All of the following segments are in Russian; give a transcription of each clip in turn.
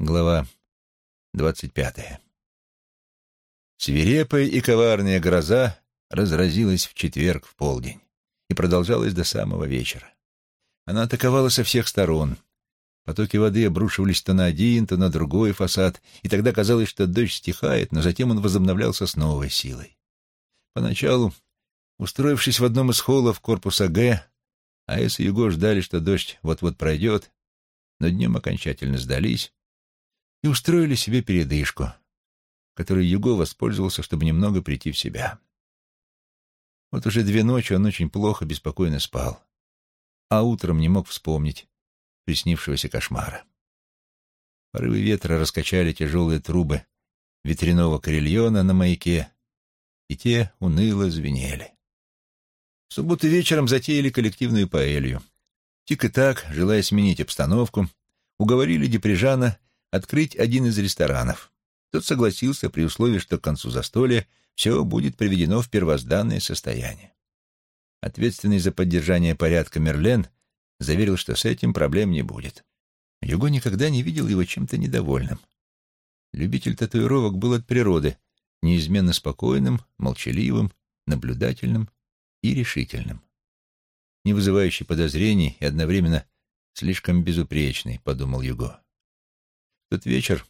Глава двадцать пятая. Свирепая и коварная гроза разразилась в четверг в полдень и продолжалась до самого вечера. Она атаковала со всех сторон. Потоки воды обрушивались то на один, то на другой фасад, и тогда казалось, что дождь стихает, но затем он возобновлялся с новой силой. Поначалу, устроившись в одном из холлов корпуса Г, АЭС и Юго ждали, что дождь вот-вот пройдет, но днем окончательно сдались и устроили себе передышку, которой Юго воспользовался, чтобы немного прийти в себя. Вот уже две ночи он очень плохо, беспокойно спал, а утром не мог вспомнить приснившегося кошмара. Порывы ветра раскачали тяжелые трубы ветряного карельона на маяке, и те уныло звенели. В субботу вечером затеяли коллективную паэлью. Тик и так, желая сменить обстановку, уговорили Деприжана открыть один из ресторанов. Тот согласился при условии, что к концу застолья все будет приведено в первозданное состояние. Ответственный за поддержание порядка Мерлен заверил, что с этим проблем не будет. Юго никогда не видел его чем-то недовольным. Любитель татуировок был от природы неизменно спокойным, молчаливым, наблюдательным и решительным. Не вызывающий подозрений и одновременно слишком безупречный, подумал Юго тот вечер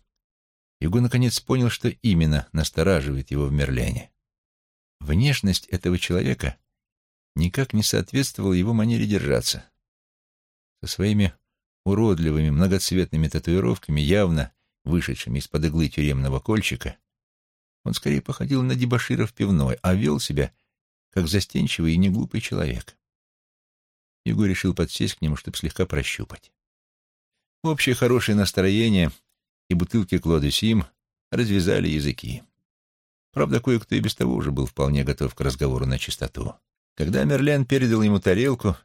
Юго наконец понял, что именно настораживает его в Мерлене. Внешность этого человека никак не соответствовала его манере держаться. Со своими уродливыми многоцветными татуировками, явно вышедшими из-под иглы тюремного кольчика, он скорее походил на дебошира в пивной, а вел себя как застенчивый и неглупый человек. Юго решил подсесть к нему, чтобы слегка прощупать. Общее хорошее настроение — и бутылки Клода Сим развязали языки. Правда, кое-кто и без того уже был вполне готов к разговору на чистоту. Когда Мерлен передал ему тарелку,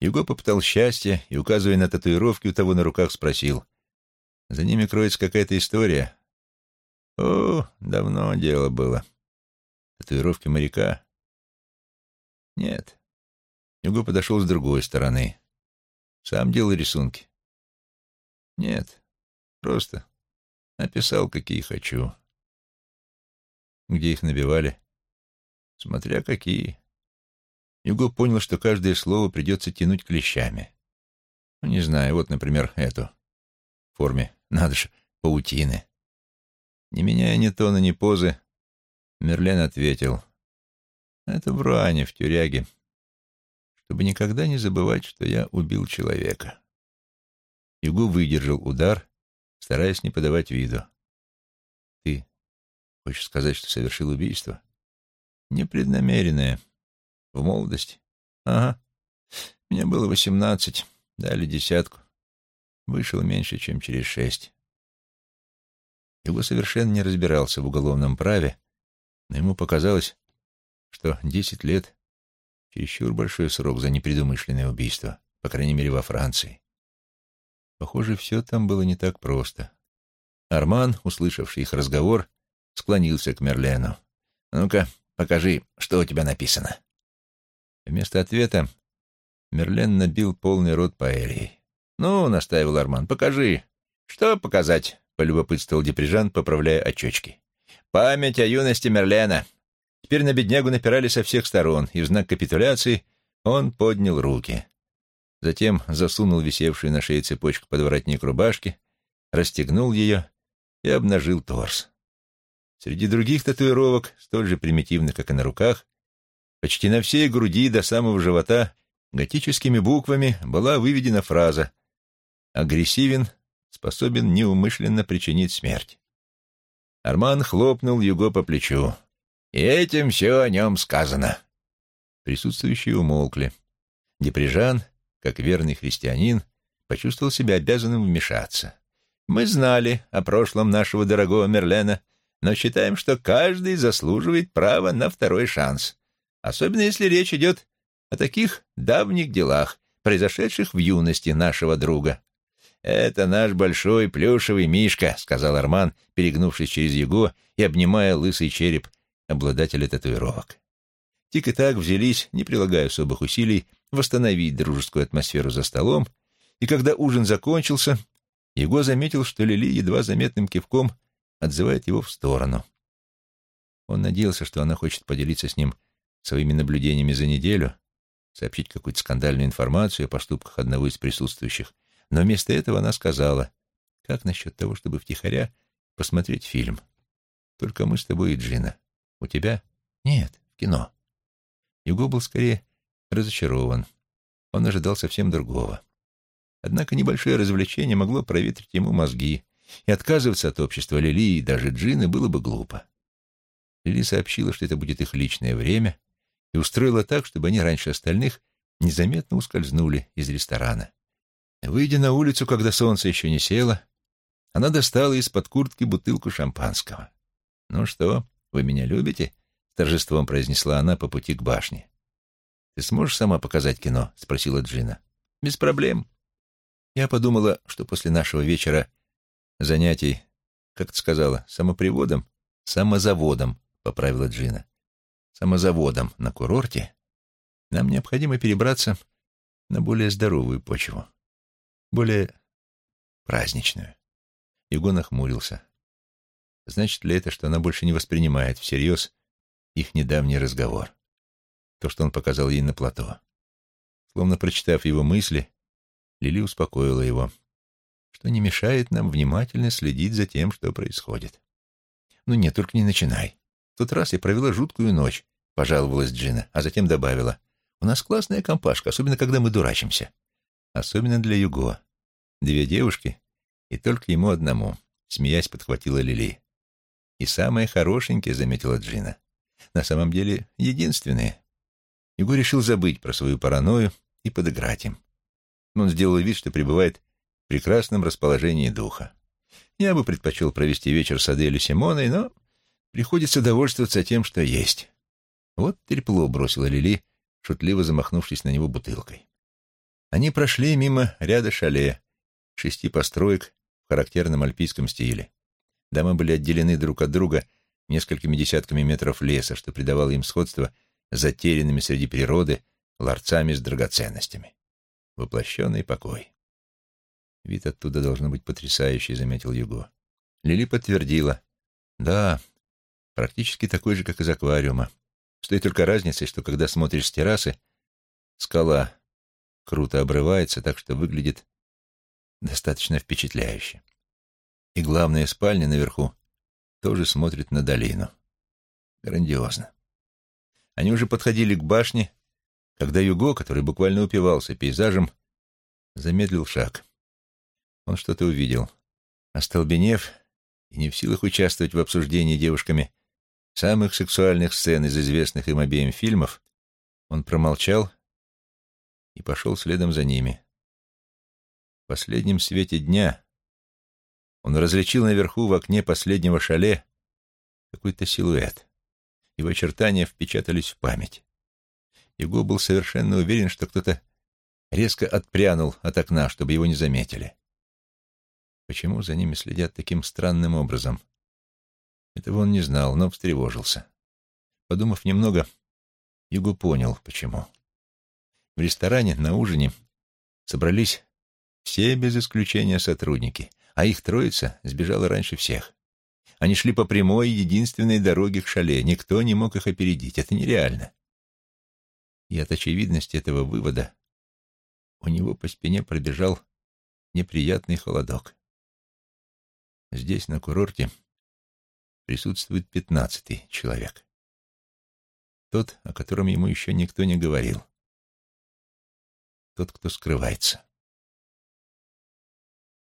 Юго попытал счастье и, указывая на татуировки у того на руках, спросил. «За ними кроется какая-то история?» «О, давно дело было. Татуировки моряка?» «Нет». Юго подошел с другой стороны. «Сам делал рисунки?» «Нет, просто Написал, какие хочу. Где их набивали? Смотря какие. Юго понял, что каждое слово придется тянуть клещами. Ну, не знаю, вот, например, эту. В форме, надо же, паутины. Не меняя ни тона, ни позы, Мерлен ответил. Это в Руане, в тюряге. Чтобы никогда не забывать, что я убил человека. Юго выдержал удар стараясь не подавать виду. «Ты хочешь сказать, что совершил убийство?» «Непреднамеренное. В молодости?» «Ага. Мне было восемнадцать. Дали десятку. Вышел меньше, чем через шесть». Его совершенно не разбирался в уголовном праве, но ему показалось, что десять лет — чересчур большой срок за непредумышленное убийство, по крайней мере, во Франции. Похоже, все там было не так просто. Арман, услышавший их разговор, склонился к Мерлену. «Ну-ка, покажи, что у тебя написано». Вместо ответа Мерлен набил полный рот паэльей. «Ну, — настаивал Арман, — покажи». «Что показать?» — полюбопытствовал Деприжан, поправляя очечки. «Память о юности Мерлена». Теперь на беднягу напирали со всех сторон, и в знак капитуляции он поднял руки. Затем засунул висевшую на шее цепочку под воротник рубашки, расстегнул ее и обнажил торс. Среди других татуировок, столь же примитивных, как и на руках, почти на всей груди до самого живота готическими буквами была выведена фраза «Агрессивен, способен неумышленно причинить смерть». Арман хлопнул Юго по плечу. «И этим все о нем сказано». Присутствующие умолкли. Деприжан как верный христианин, почувствовал себя обязанным вмешаться. Мы знали о прошлом нашего дорогого Мерлена, но считаем, что каждый заслуживает права на второй шанс, особенно если речь идет о таких давних делах, произошедших в юности нашего друга. «Это наш большой плюшевый мишка», — сказал Арман, перегнувшись через его и обнимая лысый череп обладателя татуировок. Тик и так взялись, не прилагая особых усилий, восстановить дружескую атмосферу за столом, и когда ужин закончился, Его заметил, что Лили едва заметным кивком отзывает его в сторону. Он надеялся, что она хочет поделиться с ним своими наблюдениями за неделю, сообщить какую-то скандальную информацию о поступках одного из присутствующих, но вместо этого она сказала, как насчет того, чтобы втихаря посмотреть фильм? Только мы с тобой и Джина. У тебя? Нет, в кино. Юго был скорее разочарован. Он ожидал совсем другого. Однако небольшое развлечение могло проветрить ему мозги, и отказываться от общества Лили и даже Джины было бы глупо. Лили сообщила, что это будет их личное время, и устроила так, чтобы они раньше остальных незаметно ускользнули из ресторана. Выйдя на улицу, когда солнце еще не село, она достала из-под куртки бутылку шампанского. «Ну что, вы меня любите?» — с торжеством произнесла она по пути к башне. «Ты сможешь сама показать кино?» — спросила Джина. «Без проблем». Я подумала, что после нашего вечера занятий, как ты сказала, самоприводом, самозаводом, — поправила Джина, — самозаводом на курорте, нам необходимо перебраться на более здоровую почву, более праздничную. Его нахмурился. Значит ли это, что она больше не воспринимает всерьез их недавний разговор? То, что он показал ей на плато. Словно прочитав его мысли, Лили успокоила его, что не мешает нам внимательно следить за тем, что происходит. «Ну нет, только не начинай. В тот раз я провела жуткую ночь», — пожаловалась Джина, а затем добавила. «У нас классная компашка, особенно когда мы дурачимся. Особенно для Юго. Две девушки, и только ему одному», — смеясь подхватила Лили. «И самые хорошенькие», — заметила Джина. «На самом деле единственные». Юго решил забыть про свою паранойю и подыграть им. Он сделал вид, что пребывает в прекрасном расположении духа. Я бы предпочел провести вечер с Аделью Симоной, но приходится довольствоваться тем, что есть. Вот трепло бросила Лили, шутливо замахнувшись на него бутылкой. Они прошли мимо ряда шале, шести построек в характерном альпийском стиле. Дома были отделены друг от друга несколькими десятками метров леса, что придавало им сходство с затерянными среди природы ларцами с драгоценностями воплощенный покой. Вид оттуда должно быть потрясающий, заметил Юго. Лили подтвердила. Да, практически такой же, как из аквариума. С той только разницей, что когда смотришь с террасы, скала круто обрывается, так что выглядит достаточно впечатляюще. И главная спальня наверху тоже смотрит на долину. Грандиозно. Они уже подходили к башне, когда Юго, который буквально упивался пейзажем, замедлил шаг. Он что-то увидел. Остолбенев и не в силах участвовать в обсуждении девушками самых сексуальных сцен из известных им обеим фильмов, он промолчал и пошел следом за ними. В последнем свете дня он различил наверху в окне последнего шале какой-то силуэт. Его очертания впечатались в память. Его был совершенно уверен, что кто-то резко отпрянул от окна, чтобы его не заметили. Почему за ними следят таким странным образом? Этого он не знал, но встревожился. Подумав немного, Юго понял, почему. В ресторане на ужине собрались все без исключения сотрудники, а их троица сбежала раньше всех. Они шли по прямой, единственной дороге к шале. Никто не мог их опередить. Это нереально и от очевидности этого вывода у него по спине пробежал неприятный холодок. Здесь, на курорте, присутствует пятнадцатый человек. Тот, о котором ему еще никто не говорил. Тот, кто скрывается.